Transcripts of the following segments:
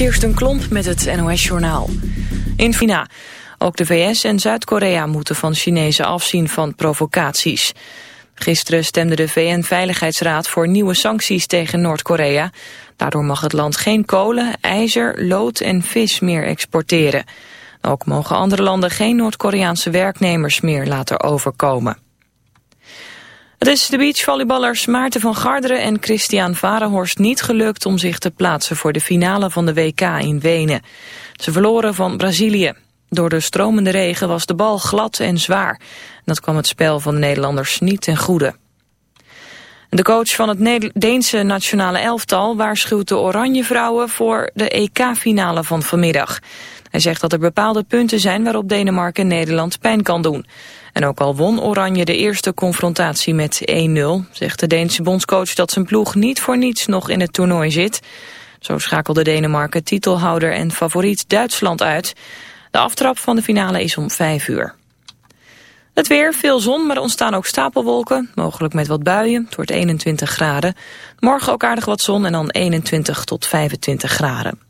Kirsten Klomp met het NOS-journaal. In China. Ook de VS en Zuid-Korea moeten van Chinezen afzien van provocaties. Gisteren stemde de VN-veiligheidsraad voor nieuwe sancties tegen Noord-Korea. Daardoor mag het land geen kolen, ijzer, lood en vis meer exporteren. Ook mogen andere landen geen Noord-Koreaanse werknemers meer laten overkomen. Het is de beachvolleyballers Maarten van Garderen en Christian Varenhorst niet gelukt om zich te plaatsen voor de finale van de WK in Wenen. Ze verloren van Brazilië. Door de stromende regen was de bal glad en zwaar. Dat kwam het spel van de Nederlanders niet ten goede. De coach van het Deense nationale elftal waarschuwt de Oranje Vrouwen voor de EK-finale van vanmiddag. Hij zegt dat er bepaalde punten zijn waarop Denemarken Nederland pijn kan doen. En ook al won Oranje de eerste confrontatie met 1-0... zegt de Deense bondscoach dat zijn ploeg niet voor niets nog in het toernooi zit. Zo schakelde Denemarken titelhouder en favoriet Duitsland uit. De aftrap van de finale is om 5 uur. Het weer, veel zon, maar er ontstaan ook stapelwolken. Mogelijk met wat buien. Het wordt 21 graden. Morgen ook aardig wat zon en dan 21 tot 25 graden.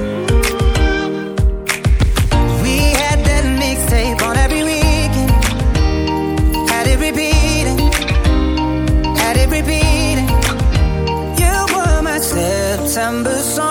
September song.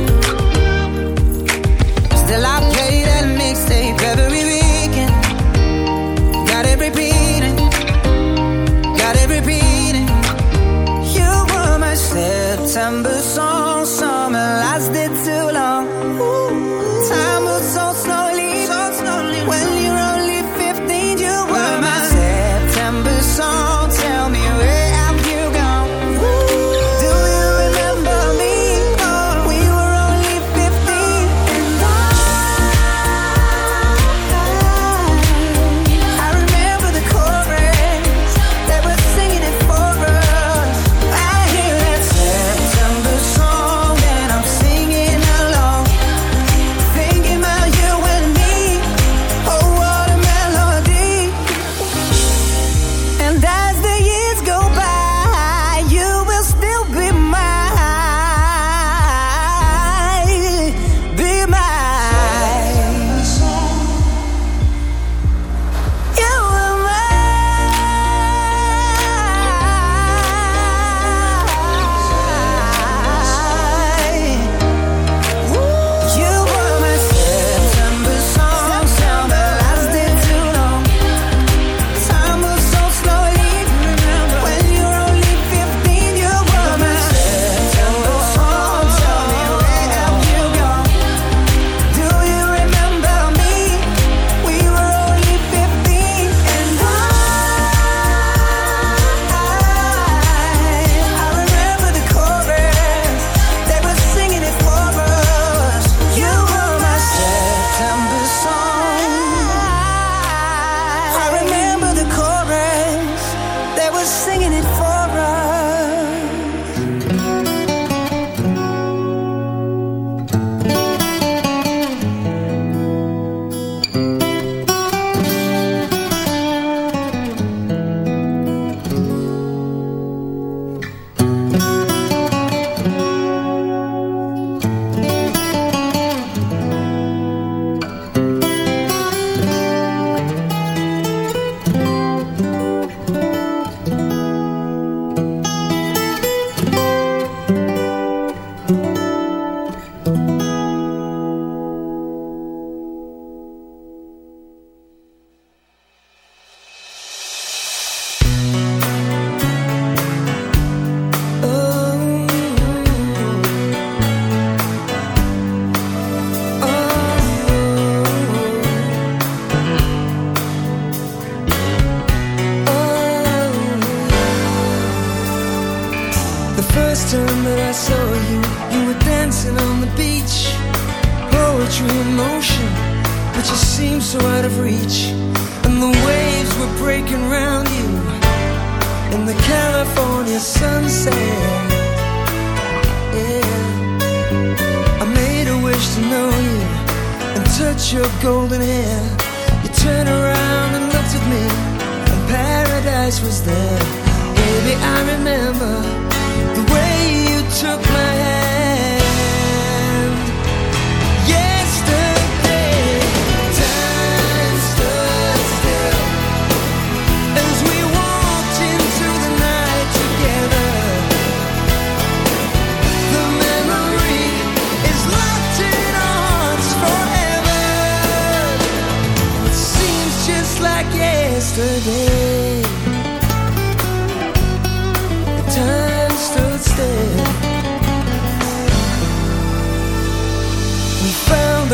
September.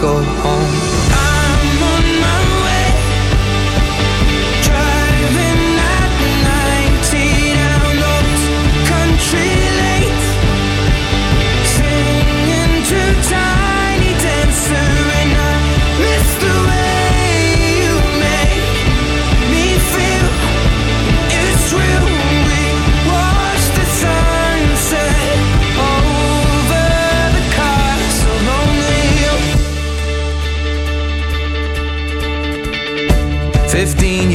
go home.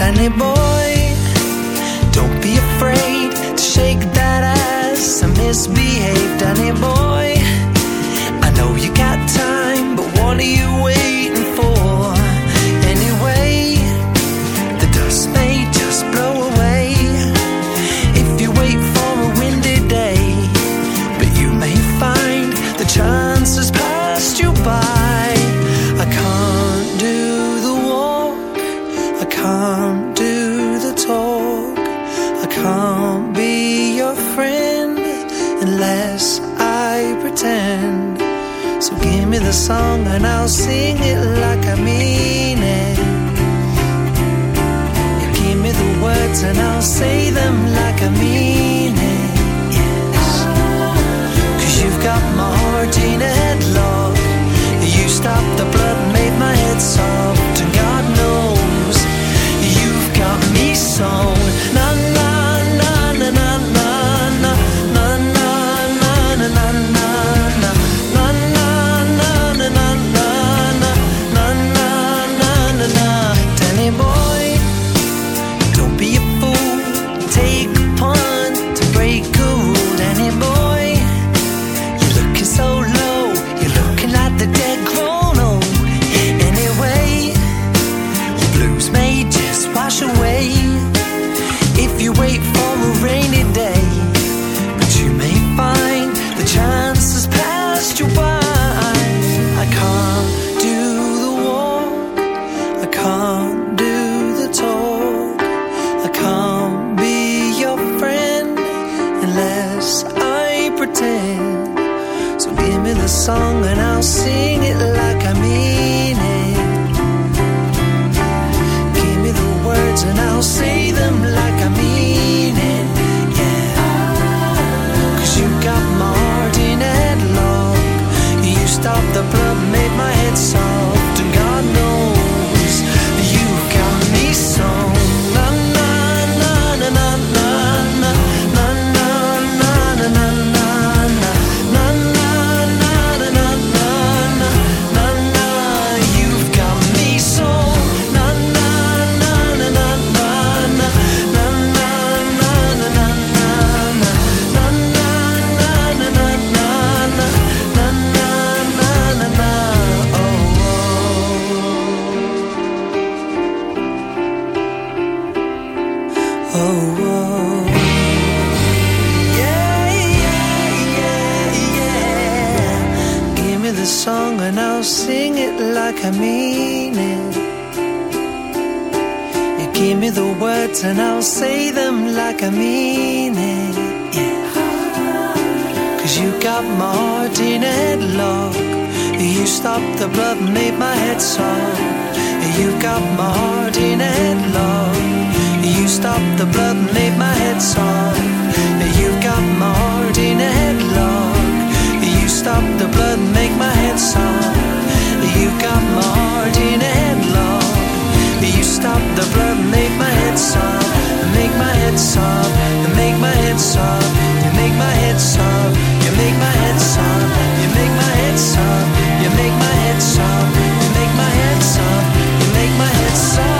Danny boy, don't be afraid to shake that ass and misbehave, Danny boy. I know you got time, but what are you the song and I'll sing it like I mean it. You give me the words and I'll say them like I mean it. Yes. Cause you've got my heart in a headlock. You stopped the blood I mean it. You give me the words and I'll say them like I mean it. Yeah. Cause you got my heart in a headlock. You stopped the blood and made my head soft. You got my heart in a headlock. You stopped the blood and made my head soft. You got my heart in a headlock. You stopped the blood make my head soft. You got my heart in a headlock. You stop the blood make my head soft. Make my head soft. Make my head soft. You make my head soft. You make my head soft. You make my head soft. You make my head soft. You make my head soft. You make my head soft.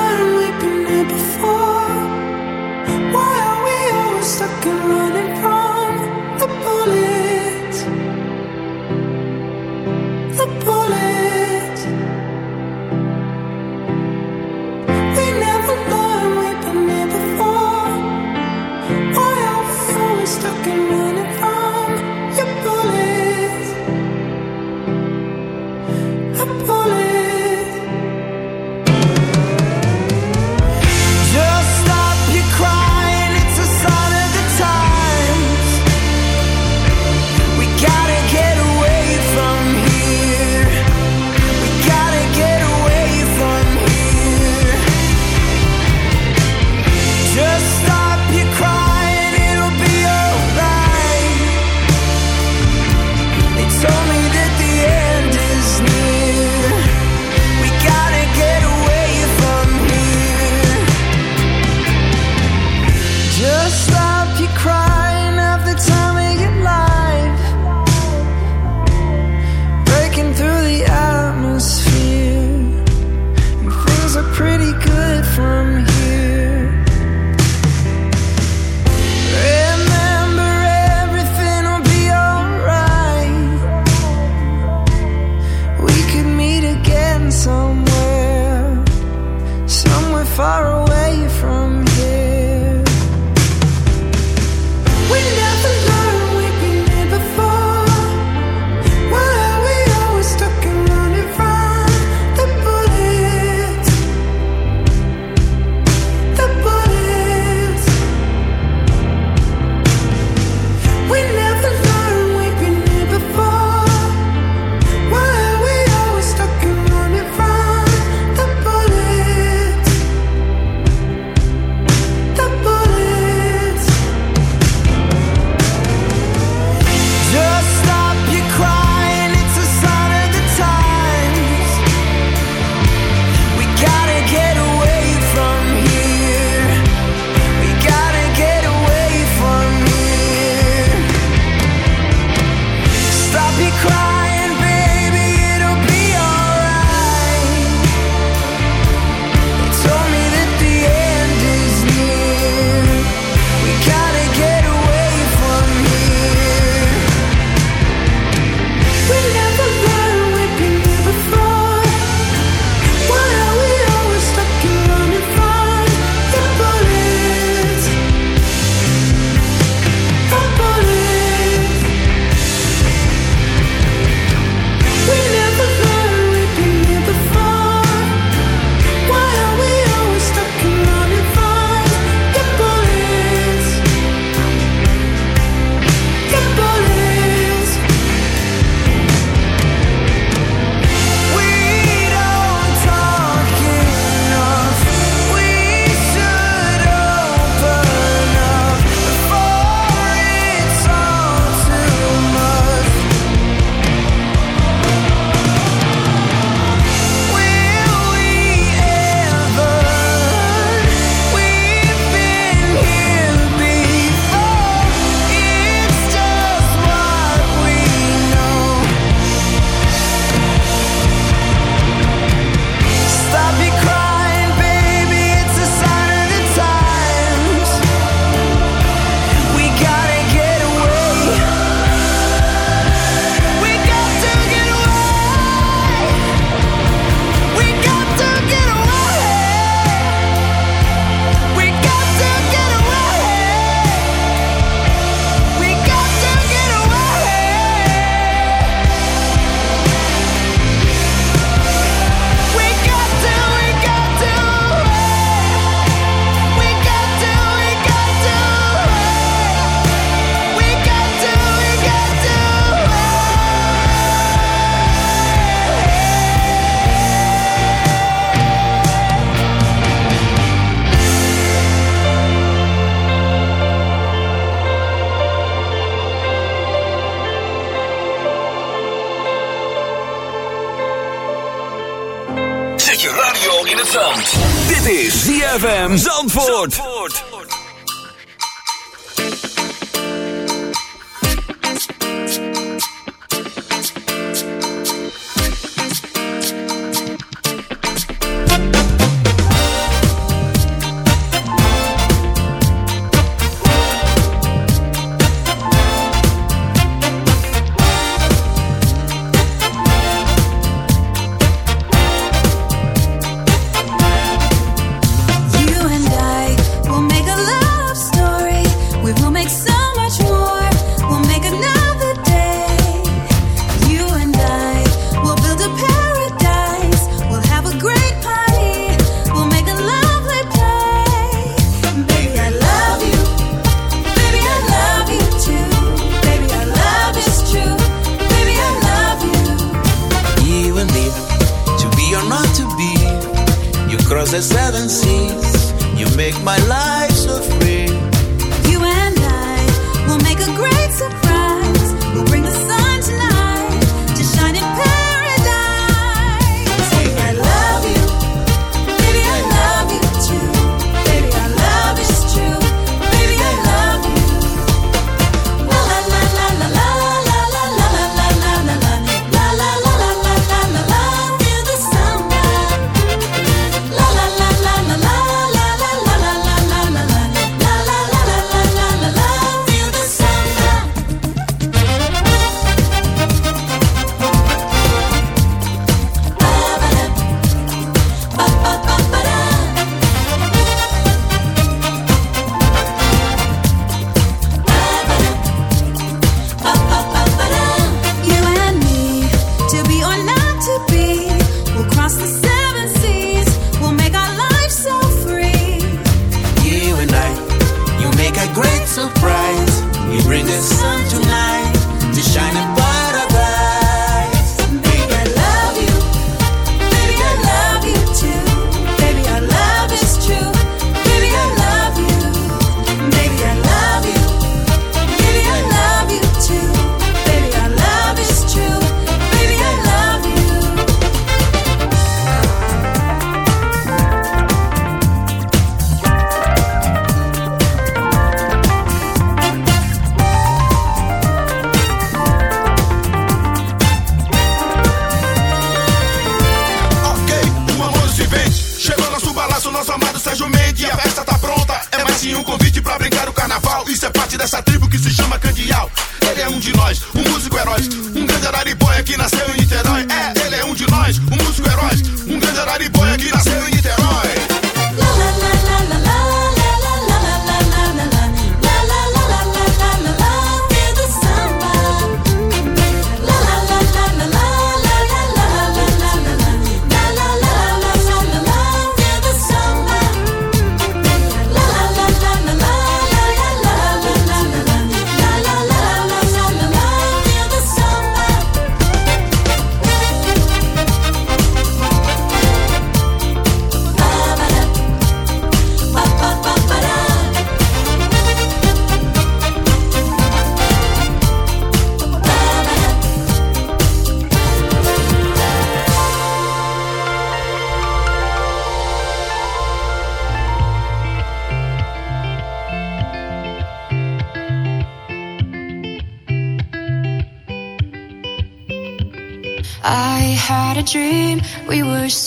far away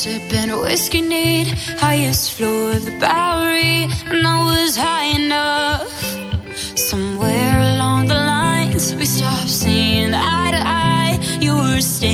sipping whiskey, need highest floor of the Bowery, and I was high enough. Somewhere along the lines, we stopped seeing eye to eye. You were staying.